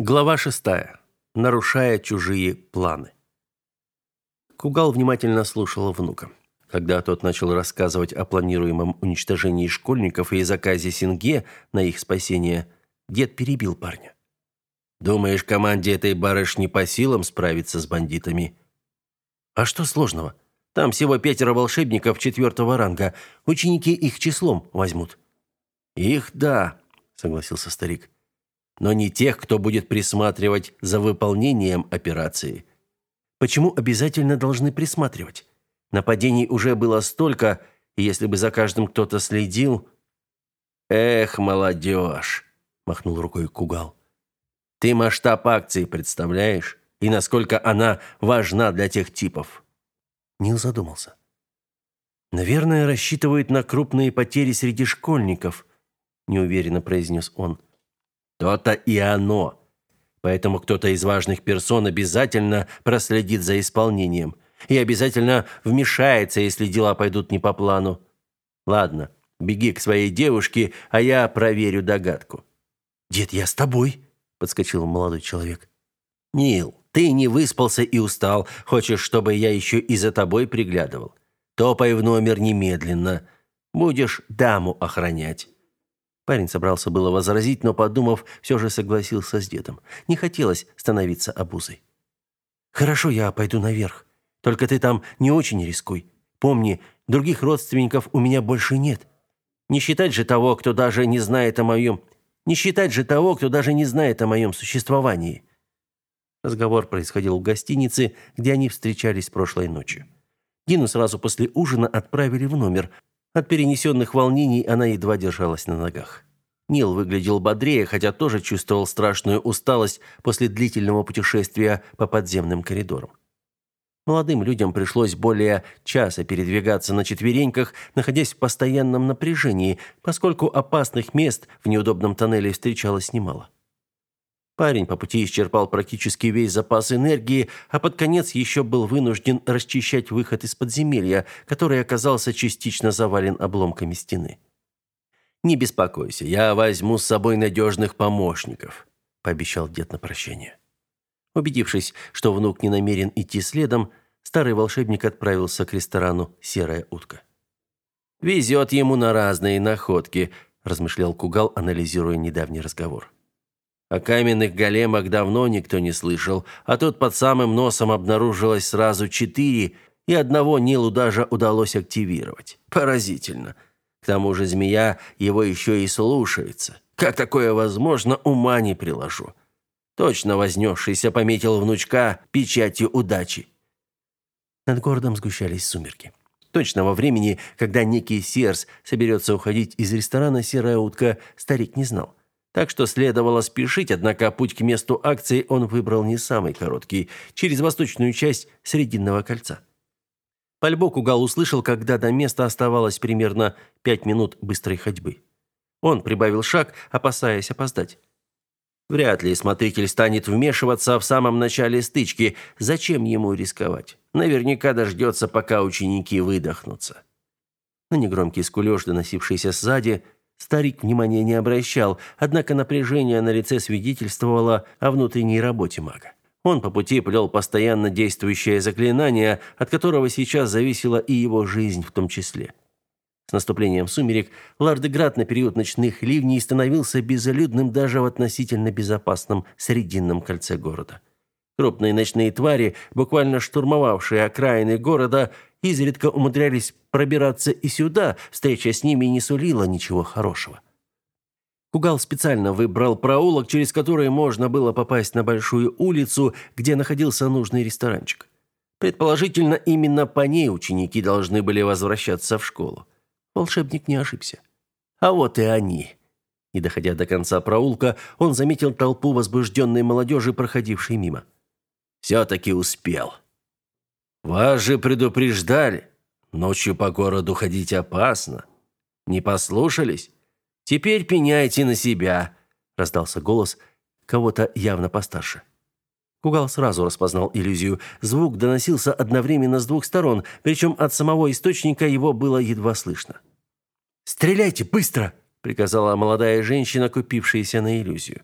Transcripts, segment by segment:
Глава шестая. Нарушая чужие планы. Кугал внимательно слушал внука. Когда тот начал рассказывать о планируемом уничтожении школьников и заказе Синге на их спасение, дед перебил парня. «Думаешь, команде этой барышни по силам справиться с бандитами?» «А что сложного? Там всего пятеро волшебников четвертого ранга. Ученики их числом возьмут». «Их да», — согласился старик но не тех, кто будет присматривать за выполнением операции. Почему обязательно должны присматривать? Нападений уже было столько, и если бы за каждым кто-то следил... «Эх, молодежь!» – махнул рукой Кугал. «Ты масштаб акции представляешь? И насколько она важна для тех типов?» Нил задумался. «Наверное, рассчитывают на крупные потери среди школьников», – неуверенно произнес он. То-то и оно. Поэтому кто-то из важных персон обязательно проследит за исполнением и обязательно вмешается, если дела пойдут не по плану. Ладно, беги к своей девушке, а я проверю догадку. Дед, я с тобой, подскочил молодой человек. Нил, ты не выспался и устал. Хочешь, чтобы я еще и за тобой приглядывал? Топай в номер немедленно. Будешь даму охранять. Парень собрался было возразить, но, подумав, все же согласился с дедом. Не хотелось становиться обузой. «Хорошо, я пойду наверх. Только ты там не очень рискуй. Помни, других родственников у меня больше нет. Не считать же того, кто даже не знает о моем... Не считать же того, кто даже не знает о моем существовании». Разговор происходил в гостинице, где они встречались прошлой ночью. Дину сразу после ужина отправили в номер, от перенесенных волнений она едва держалась на ногах. Нил выглядел бодрее, хотя тоже чувствовал страшную усталость после длительного путешествия по подземным коридорам. Молодым людям пришлось более часа передвигаться на четвереньках, находясь в постоянном напряжении, поскольку опасных мест в неудобном тоннеле встречалось немало. Парень по пути исчерпал практически весь запас энергии, а под конец еще был вынужден расчищать выход из подземелья, который оказался частично завален обломками стены. «Не беспокойся, я возьму с собой надежных помощников», – пообещал дед на прощание. Убедившись, что внук не намерен идти следом, старый волшебник отправился к ресторану «Серая утка». «Везет ему на разные находки», – размышлял Кугал, анализируя недавний разговор. О каменных големах давно никто не слышал, а тут под самым носом обнаружилось сразу четыре, и одного Нилу даже удалось активировать. Поразительно. К тому же змея его еще и слушается. Как такое возможно, ума не приложу. Точно вознесшийся пометил внучка печатью удачи. Над городом сгущались сумерки. Точного времени, когда некий Серс соберется уходить из ресторана «Серая утка», старик не знал. Так что следовало спешить, однако путь к месту акции он выбрал не самый короткий, через восточную часть Срединного кольца. Пальбок Угал услышал, когда до места оставалось примерно пять минут быстрой ходьбы. Он прибавил шаг, опасаясь опоздать. Вряд ли смотритель станет вмешиваться в самом начале стычки. Зачем ему рисковать? Наверняка дождется, пока ученики выдохнутся. На негромкий скулёж, доносившийся сзади, Старик внимания не обращал, однако напряжение на лице свидетельствовало о внутренней работе мага. Он по пути плел постоянно действующее заклинание, от которого сейчас зависела и его жизнь в том числе. С наступлением сумерек Лардеград на период ночных ливней становился безлюдным даже в относительно безопасном срединном кольце города. Крупные ночные твари, буквально штурмовавшие окраины города, изредка умудрялись пробираться и сюда, встреча с ними не сулила ничего хорошего. Кугал специально выбрал проулок, через который можно было попасть на большую улицу, где находился нужный ресторанчик. Предположительно, именно по ней ученики должны были возвращаться в школу. Волшебник не ошибся. А вот и они. Не доходя до конца проулка, он заметил толпу возбужденной молодежи, проходившей мимо. Все-таки успел. Вас же предупреждали. Ночью по городу ходить опасно. Не послушались? Теперь пеняйте на себя, раздался голос кого-то явно постарше. Кугал сразу распознал иллюзию. Звук доносился одновременно с двух сторон, причем от самого источника его было едва слышно. «Стреляйте, быстро!» – приказала молодая женщина, купившаяся на иллюзию.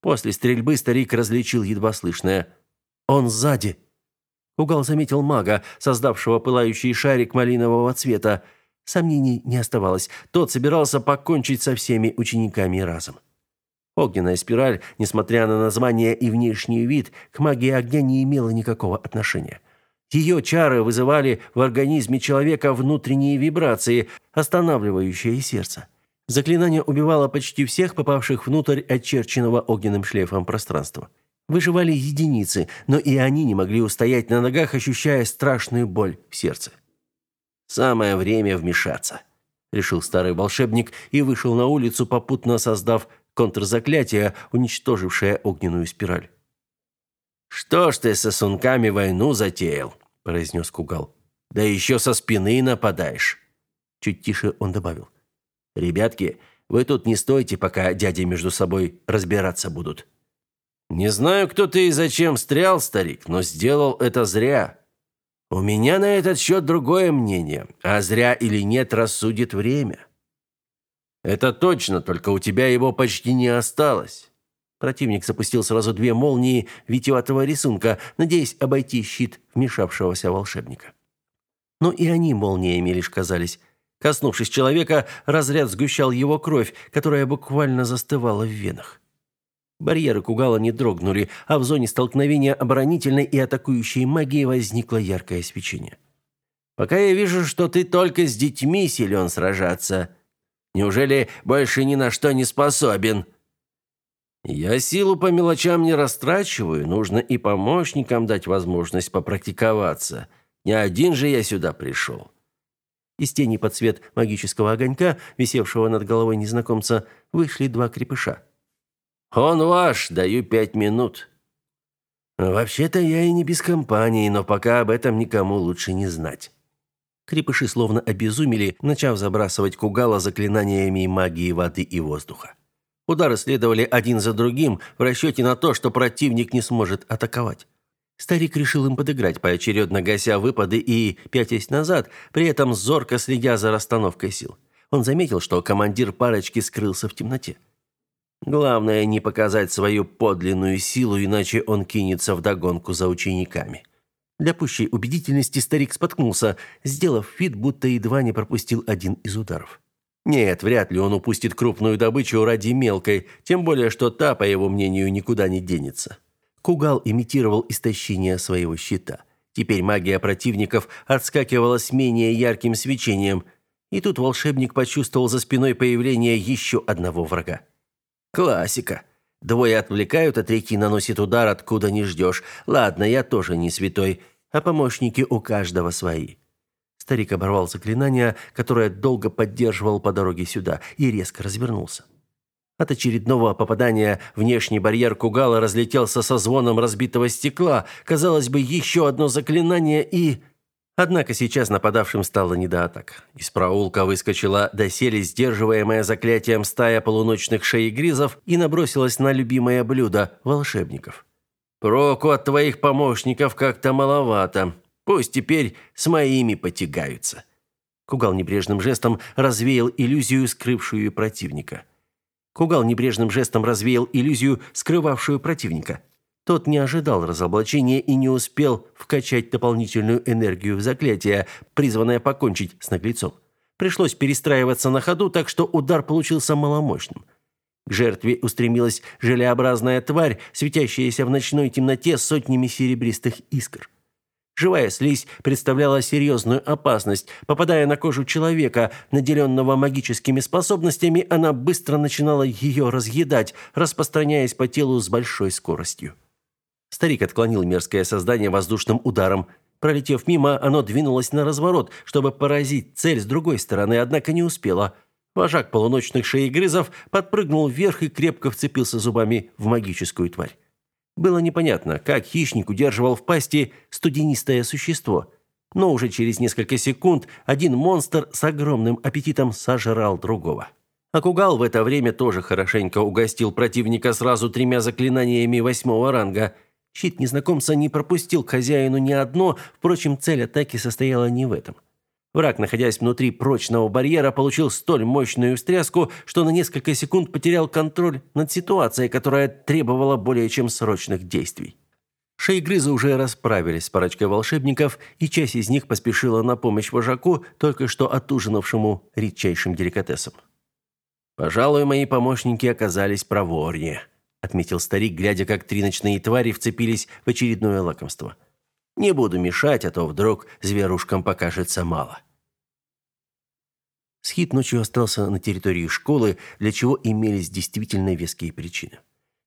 После стрельбы старик различил едва слышное. «Он сзади!» Угал заметил мага, создавшего пылающий шарик малинового цвета. Сомнений не оставалось. Тот собирался покончить со всеми учениками разом. Огненная спираль, несмотря на название и внешний вид, к магии огня не имела никакого отношения. Ее чары вызывали в организме человека внутренние вибрации, останавливающие сердце. Заклинание убивало почти всех попавших внутрь очерченного огненным шлейфом пространства. Выживали единицы, но и они не могли устоять на ногах, ощущая страшную боль в сердце. «Самое время вмешаться», — решил старый волшебник и вышел на улицу, попутно создав контрзаклятие, уничтожившее огненную спираль. «Что ж ты со сунками войну затеял?» – произнес Кугал. «Да еще со спины нападаешь!» Чуть тише он добавил. «Ребятки, вы тут не стойте, пока дяди между собой разбираться будут». «Не знаю, кто ты и зачем встрял, старик, но сделал это зря. У меня на этот счет другое мнение, а зря или нет рассудит время». «Это точно, только у тебя его почти не осталось». Противник запустил сразу две молнии витиеватого рисунка, надеясь обойти щит вмешавшегося волшебника. Но и они молниями лишь казались. Коснувшись человека, разряд сгущал его кровь, которая буквально застывала в венах. Барьеры Кугала не дрогнули, а в зоне столкновения оборонительной и атакующей магии возникло яркое свечение. «Пока я вижу, что ты только с детьми силен сражаться. Неужели больше ни на что не способен?» «Я силу по мелочам не растрачиваю, нужно и помощникам дать возможность попрактиковаться. Не один же я сюда пришел». Из тени под цвет магического огонька, висевшего над головой незнакомца, вышли два крепыша. «Он ваш, даю пять минут». «Вообще-то я и не без компании, но пока об этом никому лучше не знать». Крепыши словно обезумели, начав забрасывать Кугала заклинаниями магии воды и воздуха. Удары следовали один за другим в расчете на то, что противник не сможет атаковать. Старик решил им подыграть, поочередно гася выпады и пятясь назад, при этом зорко следя за расстановкой сил. Он заметил, что командир парочки скрылся в темноте. Главное не показать свою подлинную силу, иначе он кинется в догонку за учениками. Для пущей убедительности старик споткнулся, сделав вид, будто едва не пропустил один из ударов. Нет, вряд ли он упустит крупную добычу ради мелкой, тем более что та, по его мнению, никуда не денется. Кугал имитировал истощение своего щита. Теперь магия противников отскакивала с менее ярким свечением, и тут волшебник почувствовал за спиной появление еще одного врага. Классика. Двое отвлекают, а третий наносит удар, откуда не ждешь. Ладно, я тоже не святой, а помощники у каждого свои. Старик оборвал заклинание, которое долго поддерживал по дороге сюда, и резко развернулся. От очередного попадания внешний барьер Кугала разлетелся со звоном разбитого стекла. Казалось бы, еще одно заклинание и... Однако сейчас нападавшим стало не до атак. Из проулка выскочила доселе сдерживаемая заклятием стая полуночных шеегризов и набросилась на любимое блюдо волшебников. «Проку от твоих помощников как-то маловато», Пусть теперь с моими потягаются. Кугал небрежным жестом развеял иллюзию, скрывшую противника. Кугал небрежным жестом развеял иллюзию, скрывавшую противника. Тот не ожидал разоблачения и не успел вкачать дополнительную энергию в заклятие, призванное покончить с наглецом. Пришлось перестраиваться на ходу, так что удар получился маломощным. К жертве устремилась желеобразная тварь, светящаяся в ночной темноте сотнями серебристых искр. Живая слизь представляла серьезную опасность. Попадая на кожу человека, наделенного магическими способностями, она быстро начинала ее разъедать, распространяясь по телу с большой скоростью. Старик отклонил мерзкое создание воздушным ударом. Пролетев мимо, оно двинулось на разворот, чтобы поразить цель с другой стороны, однако не успело. Вожак полуночных шеегрызов подпрыгнул вверх и крепко вцепился зубами в магическую тварь. Было непонятно, как хищник удерживал в пасти студенистое существо. Но уже через несколько секунд один монстр с огромным аппетитом сожрал другого. Акугал в это время тоже хорошенько угостил противника сразу тремя заклинаниями восьмого ранга. Щит незнакомца не пропустил хозяину ни одно, впрочем, цель атаки состояла не в этом. Враг, находясь внутри прочного барьера, получил столь мощную встряску, что на несколько секунд потерял контроль над ситуацией, которая требовала более чем срочных действий. Шейгрызы уже расправились с парочкой волшебников, и часть из них поспешила на помощь вожаку, только что отужинавшему редчайшим деликатесом. «Пожалуй, мои помощники оказались проворнее», — отметил старик, глядя, как три ночные твари вцепились в очередное лакомство. «Не буду мешать, а то вдруг зверушкам покажется мало». Схит ночью остался на территории школы, для чего имелись действительно веские причины.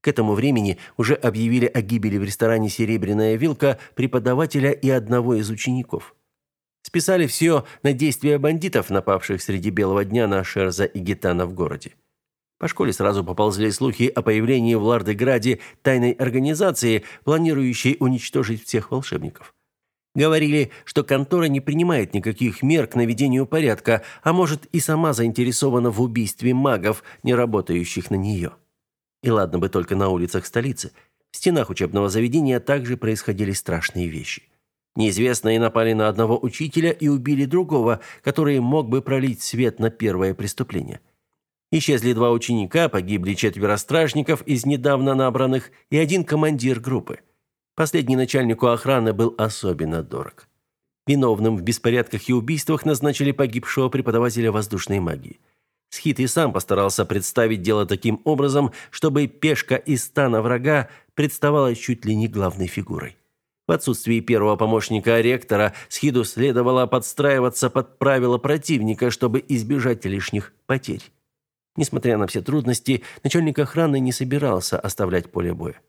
К этому времени уже объявили о гибели в ресторане «Серебряная вилка» преподавателя и одного из учеников. Списали все на действия бандитов, напавших среди белого дня на Шерза и Гитана в городе. По школе сразу поползли слухи о появлении в Лардеграде тайной организации, планирующей уничтожить всех волшебников. Говорили, что контора не принимает никаких мер к наведению порядка, а может и сама заинтересована в убийстве магов, не работающих на нее. И ладно бы только на улицах столицы. В стенах учебного заведения также происходили страшные вещи. Неизвестные напали на одного учителя и убили другого, который мог бы пролить свет на первое преступление. Исчезли два ученика, погибли четверо стражников из недавно набранных и один командир группы. Последний начальнику охраны был особенно дорог. Виновным в беспорядках и убийствах назначили погибшего преподавателя воздушной магии. Схит и сам постарался представить дело таким образом, чтобы пешка из стана врага представала чуть ли не главной фигурой. В отсутствии первого помощника ректора Схиду следовало подстраиваться под правила противника, чтобы избежать лишних потерь. Несмотря на все трудности, начальник охраны не собирался оставлять поле боя.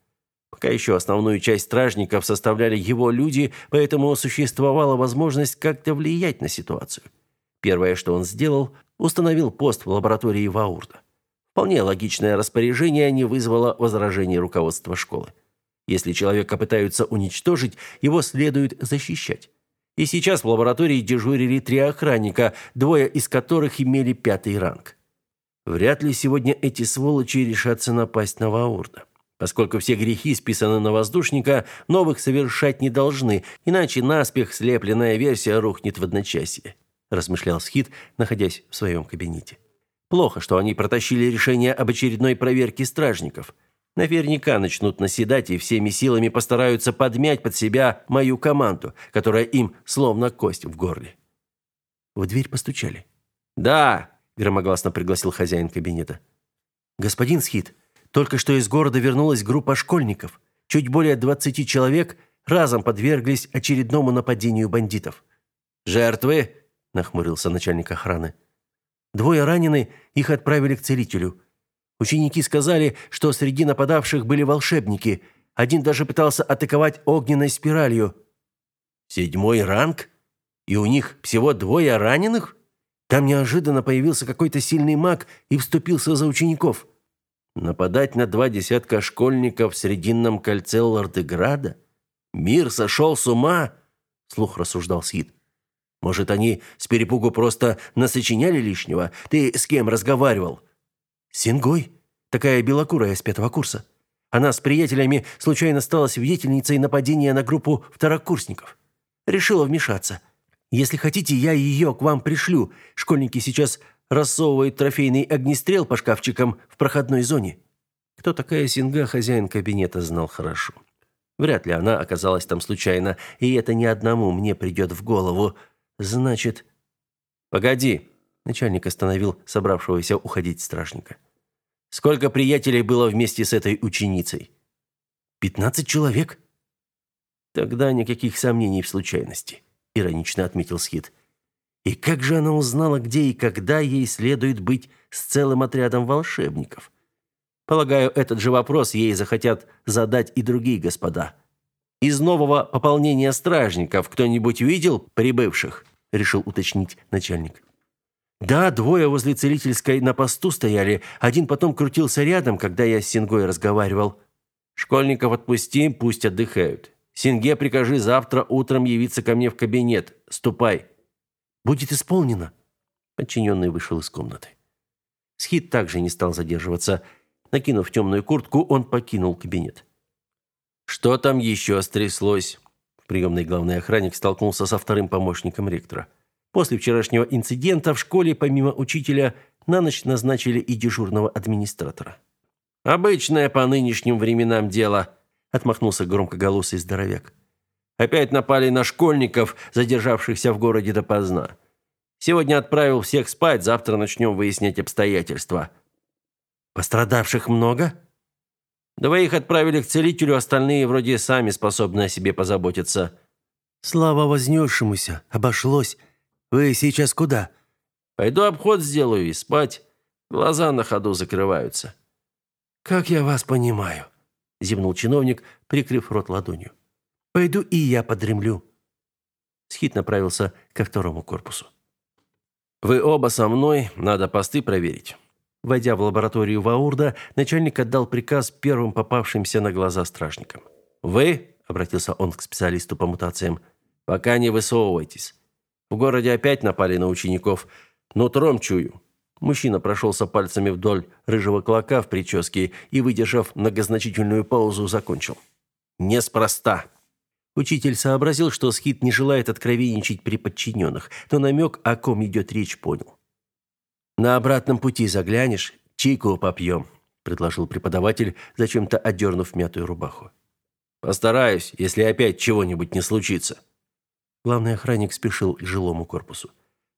Пока еще основную часть стражников составляли его люди, поэтому существовала возможность как-то влиять на ситуацию. Первое, что он сделал, установил пост в лаборатории Ваурда. Вполне логичное распоряжение не вызвало возражений руководства школы. Если человека пытаются уничтожить, его следует защищать. И сейчас в лаборатории дежурили три охранника, двое из которых имели пятый ранг. Вряд ли сегодня эти сволочи решатся напасть на Ваурда. Поскольку все грехи списаны на воздушника, новых совершать не должны, иначе наспех слепленная версия рухнет в одночасье размышлял Схит, находясь в своем кабинете. Плохо, что они протащили решение об очередной проверке стражников. Наверняка начнут наседать и всеми силами постараются подмять под себя мою команду, которая им словно кость в горле. В дверь постучали. "Да", громогласно пригласил хозяин кабинета. "Господин Схит, только что из города вернулась группа школьников. Чуть более двадцати человек разом подверглись очередному нападению бандитов. Жертвы нахмурился начальник охраны. Двое ранены, их отправили к целителю. Ученики сказали, что среди нападавших были волшебники. Один даже пытался атаковать огненной спиралью. Седьмой ранг? И у них всего двое раненых? Там неожиданно появился какой-то сильный маг и вступился за учеников. Нападать на два десятка школьников в Срединном кольце Лордеграда? Мир сошел с ума, слух рассуждал Сид. Может, они с перепугу просто насочиняли лишнего? Ты с кем разговаривал? Сингой, такая белокурая с пятого курса. Она с приятелями случайно стала свидетельницей нападения на группу второкурсников. Решила вмешаться. Если хотите, я ее к вам пришлю. Школьники сейчас рассовывают трофейный огнестрел по шкафчикам в проходной зоне. Кто такая Синга, хозяин кабинета знал хорошо. Вряд ли она оказалась там случайно, и это ни одному мне придет в голову – Значит, погоди, начальник остановил собравшегося уходить стражника. Сколько приятелей было вместе с этой ученицей? Пятнадцать человек. Тогда никаких сомнений в случайности, иронично отметил Схит. И как же она узнала, где и когда ей следует быть с целым отрядом волшебников? Полагаю, этот же вопрос ей захотят задать и другие господа. Из нового пополнения стражников кто-нибудь видел прибывших? решил уточнить начальник. Да, двое возле целительской на посту стояли, один потом крутился рядом, когда я с Сингой разговаривал. Школьников отпусти, пусть отдыхают. Синге прикажи завтра утром явиться ко мне в кабинет. Ступай. Будет исполнено. Подчиненный вышел из комнаты. Схит также не стал задерживаться. Накинув темную куртку, он покинул кабинет. Что там еще стряслось? Приемный главный охранник столкнулся со вторым помощником ректора. После вчерашнего инцидента в школе помимо учителя на ночь назначили и дежурного администратора. «Обычное по нынешним временам дело», – отмахнулся громкоголосый здоровяк. «Опять напали на школьников, задержавшихся в городе допоздна. Сегодня отправил всех спать, завтра начнем выяснять обстоятельства». «Пострадавших много?» «Двоих отправили к целителю, остальные вроде сами способны о себе позаботиться». «Слава вознесшемуся, обошлось. Вы сейчас куда?» «Пойду обход сделаю и спать. Глаза на ходу закрываются». «Как я вас понимаю», – зевнул чиновник, прикрыв рот ладонью. «Пойду и я подремлю». Схит направился ко второму корпусу. «Вы оба со мной, надо посты проверить». Войдя в лабораторию Ваурда, начальник отдал приказ первым попавшимся на глаза стражникам. «Вы», — обратился он к специалисту по мутациям, — «пока не высовывайтесь. В городе опять напали на учеников. Нутром чую. Мужчина прошелся пальцами вдоль рыжего клока в прическе и, выдержав многозначительную паузу, закончил. «Неспроста». Учитель сообразил, что Скит не желает откровенничать при подчиненных, но намек, о ком идет речь, понял. «На обратном пути заглянешь, чайку попьем», – предложил преподаватель, зачем-то одернув мятую рубаху. «Постараюсь, если опять чего-нибудь не случится». Главный охранник спешил к жилому корпусу.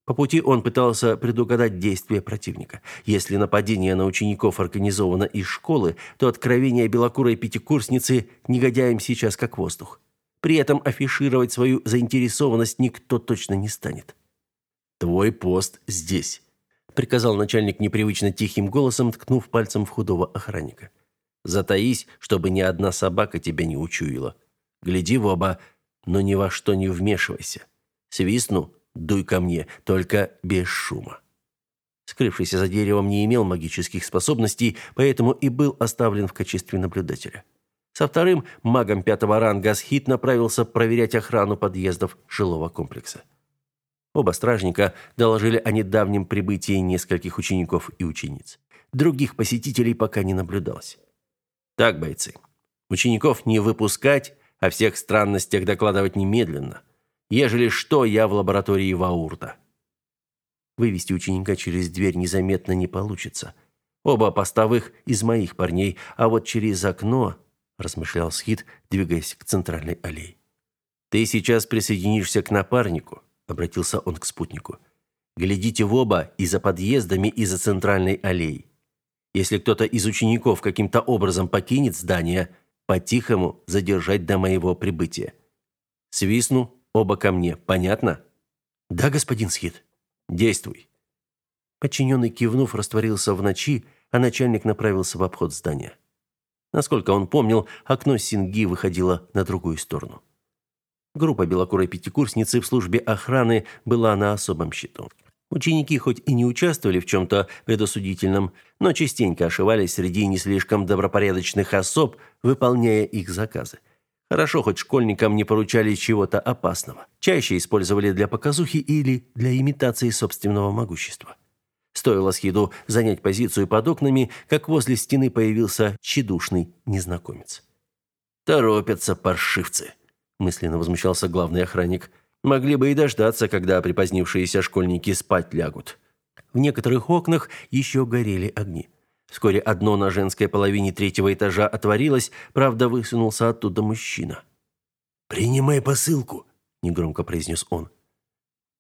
По пути он пытался предугадать действия противника. Если нападение на учеников организовано из школы, то откровение белокурой пятикурсницы негодяем сейчас как воздух. При этом афишировать свою заинтересованность никто точно не станет. «Твой пост здесь», — приказал начальник непривычно тихим голосом, ткнув пальцем в худого охранника. «Затаись, чтобы ни одна собака тебя не учуяла. Гляди в оба, но ни во что не вмешивайся. Свистну, дуй ко мне, только без шума. Скрывшийся за деревом не имел магических способностей, поэтому и был оставлен в качестве наблюдателя. Со вторым магом пятого ранга Асхит направился проверять охрану подъездов жилого комплекса. Оба стражника доложили о недавнем прибытии нескольких учеников и учениц. Других посетителей пока не наблюдалось. Так, бойцы, учеников не выпускать, о всех странностях докладывать немедленно – Ежели что, я в лаборатории Ваурта. Вывести ученика через дверь незаметно не получится. Оба постовых из моих парней, а вот через окно, размышлял Схит, двигаясь к центральной аллее. Ты сейчас присоединишься к напарнику, обратился он к спутнику. Глядите в оба и за подъездами, и за центральной аллеей. Если кто-то из учеников каким-то образом покинет здание, по-тихому задержать до моего прибытия. Свистну, Оба ко мне, понятно? Да, господин Схит. Действуй. Подчиненный кивнув, растворился в ночи, а начальник направился в обход здания. Насколько он помнил, окно Синги выходило на другую сторону. Группа белокурой пятикурсницы в службе охраны была на особом счету. Ученики хоть и не участвовали в чем-то предосудительном, но частенько ошивались среди не слишком добропорядочных особ, выполняя их заказы. Хорошо, хоть школьникам не поручали чего-то опасного. Чаще использовали для показухи или для имитации собственного могущества. Стоило Схиду занять позицию под окнами, как возле стены появился тщедушный незнакомец. «Торопятся паршивцы», – мысленно возмущался главный охранник. «Могли бы и дождаться, когда припозднившиеся школьники спать лягут». В некоторых окнах еще горели огни. Вскоре одно на женской половине третьего этажа отворилось, правда, высунулся оттуда мужчина. «Принимай посылку», — негромко произнес он.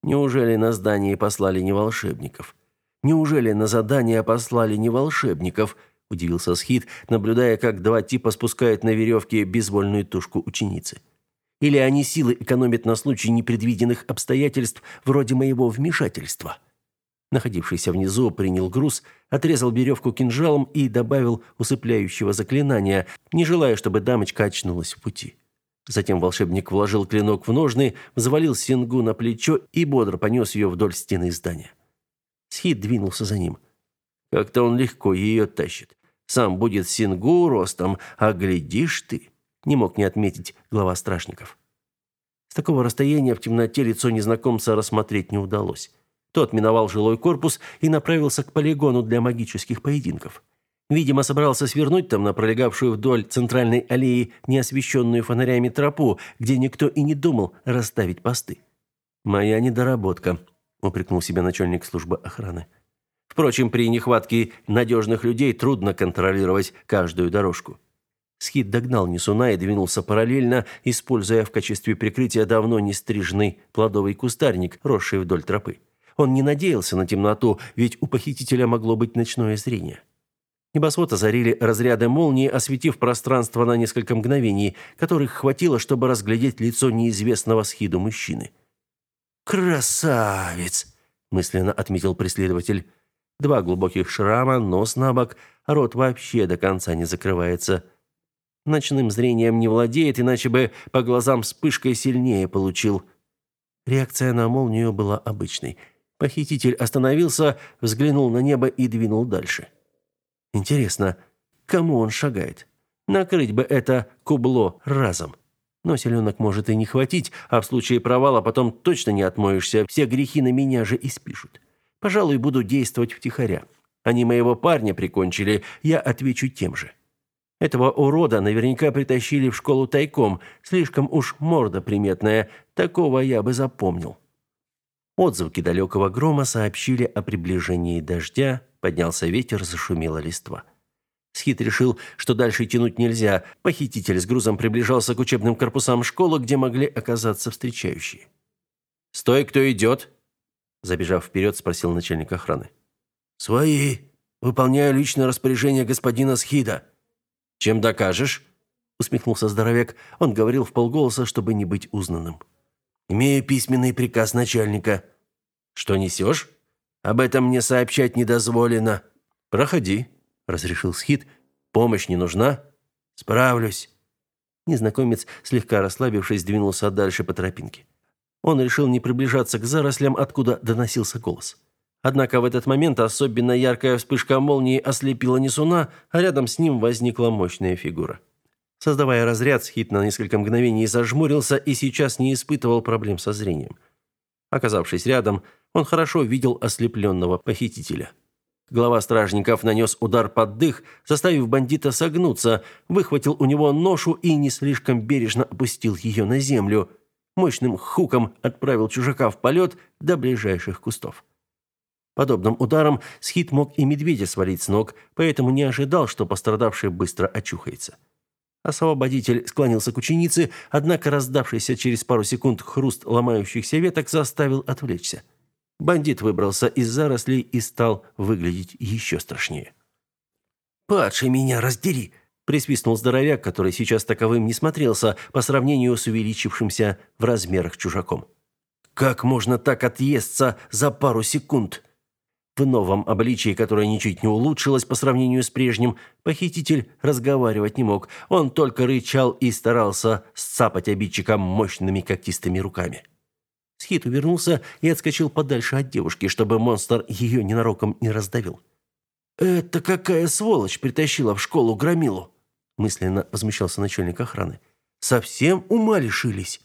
«Неужели на здание послали не волшебников? Неужели на задание послали не волшебников?» — удивился Схит, наблюдая, как два типа спускают на веревке безвольную тушку ученицы. «Или они силы экономят на случай непредвиденных обстоятельств вроде моего вмешательства?» Находившийся внизу принял груз, отрезал веревку кинжалом и добавил усыпляющего заклинания, не желая, чтобы дамочка очнулась в пути. Затем волшебник вложил клинок в ножны, взвалил Сингу на плечо и бодро понес ее вдоль стены здания. Схит двинулся за ним. Как-то он легко ее тащит. Сам будет Сингу ростом, а глядишь ты, не мог не отметить глава страшников. С такого расстояния в темноте лицо незнакомца рассмотреть не удалось. Тот миновал жилой корпус и направился к полигону для магических поединков. Видимо, собрался свернуть там на пролегавшую вдоль центральной аллеи неосвещенную фонарями тропу, где никто и не думал расставить посты. Моя недоработка. упрекнул себя начальник службы охраны. Впрочем, при нехватке надежных людей трудно контролировать каждую дорожку. Скит догнал Несуна и двинулся параллельно, используя в качестве прикрытия давно не стриженный плодовый кустарник, росший вдоль тропы. Он не надеялся на темноту, ведь у похитителя могло быть ночное зрение. Небосвод озарили разряды молнии, осветив пространство на несколько мгновений, которых хватило, чтобы разглядеть лицо неизвестного Схиду мужчины. «Красавец!» – мысленно отметил преследователь. Два глубоких шрама, нос на бок, рот вообще до конца не закрывается. Ночным зрением не владеет, иначе бы по глазам вспышкой сильнее получил. Реакция на молнию была обычной. Похититель остановился, взглянул на небо и двинул дальше. Интересно, кому он шагает? Накрыть бы это кубло разом. Но селенок может и не хватить, а в случае провала потом точно не отмоешься, все грехи на меня же и спишут. Пожалуй, буду действовать втихаря. Они моего парня прикончили, я отвечу тем же. Этого урода наверняка притащили в школу тайком, слишком уж морда приметная, такого я бы запомнил. Отзвуки далекого грома сообщили о приближении дождя, поднялся ветер, зашумела листва. Схит решил, что дальше тянуть нельзя. Похититель с грузом приближался к учебным корпусам школы, где могли оказаться встречающие. «Стой, кто идет!» Забежав вперед, спросил начальник охраны. «Свои. Выполняю личное распоряжение господина Схида». «Чем докажешь?» усмехнулся здоровяк. Он говорил в полголоса, чтобы не быть узнанным. «Имею письменный приказ начальника». «Что несешь?» «Об этом мне сообщать не дозволено». «Проходи», — разрешил Схид. «Помощь не нужна?» «Справлюсь». Незнакомец, слегка расслабившись, двинулся дальше по тропинке. Он решил не приближаться к зарослям, откуда доносился голос. Однако в этот момент особенно яркая вспышка молнии ослепила Несуна, а рядом с ним возникла мощная фигура. Создавая разряд, Схит на несколько мгновений зажмурился и сейчас не испытывал проблем со зрением. Оказавшись рядом, он хорошо видел ослепленного похитителя. Глава стражников нанес удар под дых, заставив бандита согнуться, выхватил у него ношу и не слишком бережно опустил ее на землю – мощным хуком отправил чужака в полет до ближайших кустов. Подобным ударом Схит мог и медведя свалить с ног, поэтому не ожидал, что пострадавший быстро очухается. Освободитель склонился к ученице, однако раздавшийся через пару секунд хруст ломающихся веток заставил отвлечься. Бандит выбрался из зарослей и стал выглядеть еще страшнее. «Падший меня раздери!» присвистнул здоровяк, который сейчас таковым не смотрелся по сравнению с увеличившимся в размерах чужаком. Как можно так отъесться за пару секунд? В новом обличии, которое ничуть не улучшилось по сравнению с прежним, похититель разговаривать не мог. Он только рычал и старался сцапать обидчика мощными когтистыми руками. Схит увернулся и отскочил подальше от девушки, чтобы монстр ее ненароком не раздавил. «Это какая сволочь притащила в школу громилу?» мысленно возмущался начальник охраны. Совсем ума лишились.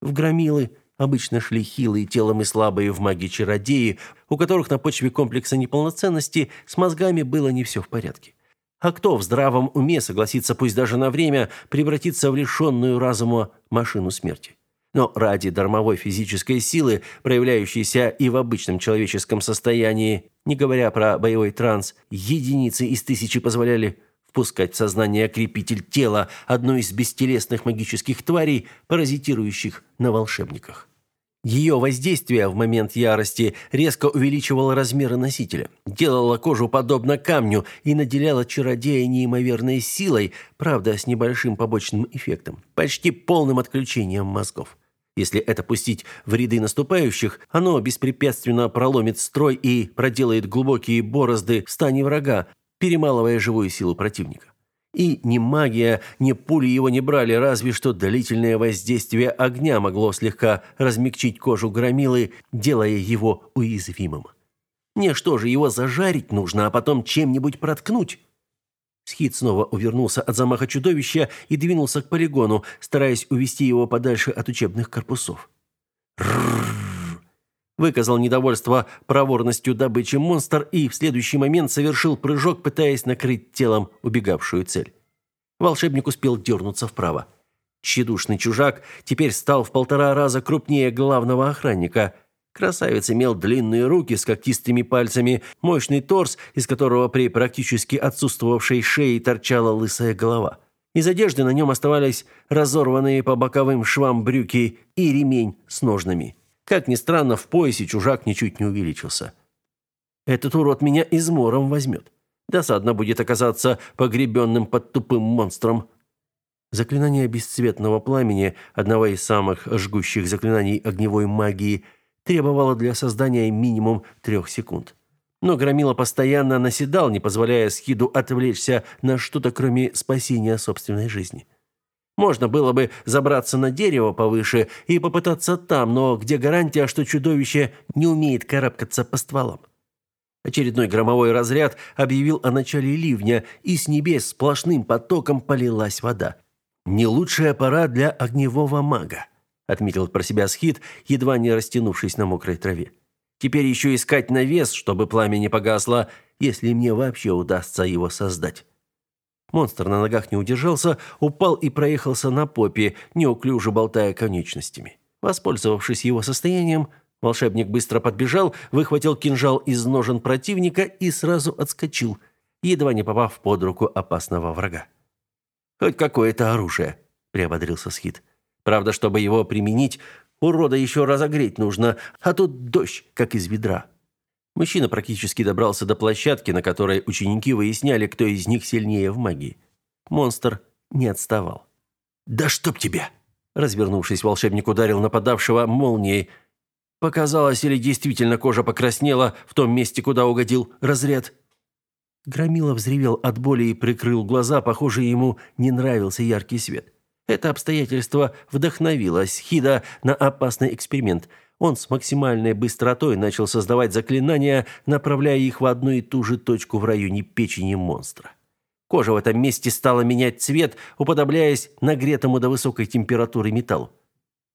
В громилы обычно шли хилые телом и слабые в магии чародеи, у которых на почве комплекса неполноценности с мозгами было не все в порядке. А кто в здравом уме согласится, пусть даже на время, превратиться в лишенную разума машину смерти? Но ради дармовой физической силы, проявляющейся и в обычном человеческом состоянии, не говоря про боевой транс, единицы из тысячи позволяли впускать в сознание крепитель тела, одной из бестелесных магических тварей, паразитирующих на волшебниках. Ее воздействие в момент ярости резко увеличивало размеры носителя, делало кожу подобно камню и наделяло чародея неимоверной силой, правда, с небольшим побочным эффектом, почти полным отключением мозгов. Если это пустить в ряды наступающих, оно беспрепятственно проломит строй и проделает глубокие борозды в стане врага, перемалывая живую силу противника. И ни магия, ни пули его не брали, разве что длительное воздействие огня могло слегка размягчить кожу громилы, делая его уязвимым. Не что же, его зажарить нужно, а потом чем-нибудь проткнуть? Схит снова увернулся от замаха чудовища и двинулся к полигону, стараясь увести его подальше от учебных корпусов. Рррр! Выказал недовольство проворностью добычи монстр и в следующий момент совершил прыжок, пытаясь накрыть телом убегавшую цель. Волшебник успел дернуться вправо. Тщедушный чужак теперь стал в полтора раза крупнее главного охранника. Красавец имел длинные руки с когтистыми пальцами, мощный торс, из которого при практически отсутствовавшей шее торчала лысая голова. Из одежды на нем оставались разорванные по боковым швам брюки и ремень с ножнами. Как ни странно, в поясе чужак ничуть не увеличился. Этот урод меня измором возьмет. Досадно будет оказаться погребенным под тупым монстром. Заклинание бесцветного пламени, одного из самых жгущих заклинаний огневой магии, требовало для создания минимум трех секунд. Но Громила постоянно наседал, не позволяя Скиду отвлечься на что-то, кроме спасения собственной жизни. Можно было бы забраться на дерево повыше и попытаться там, но где гарантия, что чудовище не умеет карабкаться по стволам? Очередной громовой разряд объявил о начале ливня, и с небес сплошным потоком полилась вода. Не лучшая пора для огневого мага, отметил про себя Схит, едва не растянувшись на мокрой траве. Теперь еще искать навес, чтобы пламя не погасло, если мне вообще удастся его создать. Монстр на ногах не удержался, упал и проехался на попе, неуклюже болтая конечностями. Воспользовавшись его состоянием, волшебник быстро подбежал, выхватил кинжал из ножен противника и сразу отскочил, едва не попав под руку опасного врага. Хоть какое-то оружие, приободрился Схит. Правда, чтобы его применить, урода еще разогреть нужно, а тут дождь, как из ведра. Мужчина практически добрался до площадки, на которой ученики выясняли, кто из них сильнее в магии. Монстр не отставал. «Да чтоб тебя!» Развернувшись, волшебник ударил нападавшего молнией. Показалось, или действительно кожа покраснела в том месте, куда угодил разряд. Громила взревел от боли и прикрыл глаза, похоже, ему не нравился яркий свет. Это обстоятельство вдохновило Схида на опасный эксперимент. Он с максимальной быстротой начал создавать заклинания, направляя их в одну и ту же точку в районе печени монстра. Кожа в этом месте стала менять цвет, уподобляясь нагретому до высокой температуры металлу.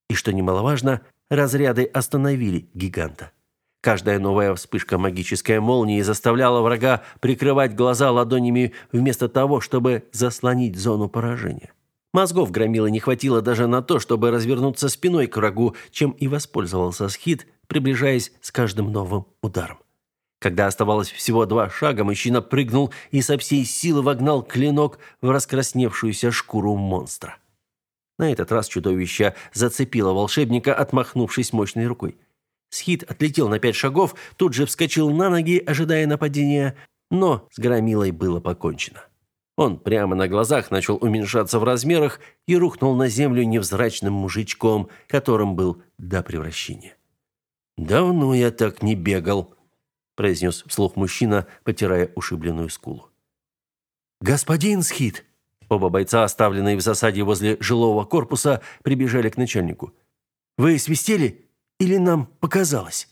И что немаловажно, разряды остановили гиганта. Каждая новая вспышка магической молнии заставляла врага прикрывать глаза ладонями вместо того, чтобы заслонить зону поражения. Мозгов громила не хватило даже на то, чтобы развернуться спиной к врагу, чем и воспользовался Схит, приближаясь с каждым новым ударом. Когда оставалось всего два шага, мужчина прыгнул и со всей силы вогнал клинок в раскрасневшуюся шкуру монстра. На этот раз чудовище зацепило волшебника, отмахнувшись мощной рукой. Схит отлетел на пять шагов, тут же вскочил на ноги, ожидая нападения, но с громилой было покончено. Он прямо на глазах начал уменьшаться в размерах и рухнул на землю невзрачным мужичком, которым был до превращения. «Давно я так не бегал», – произнес вслух мужчина, потирая ушибленную скулу. «Господин Схит!» Оба бойца, оставленные в засаде возле жилого корпуса, прибежали к начальнику. «Вы свистели?» Или нам показалось?»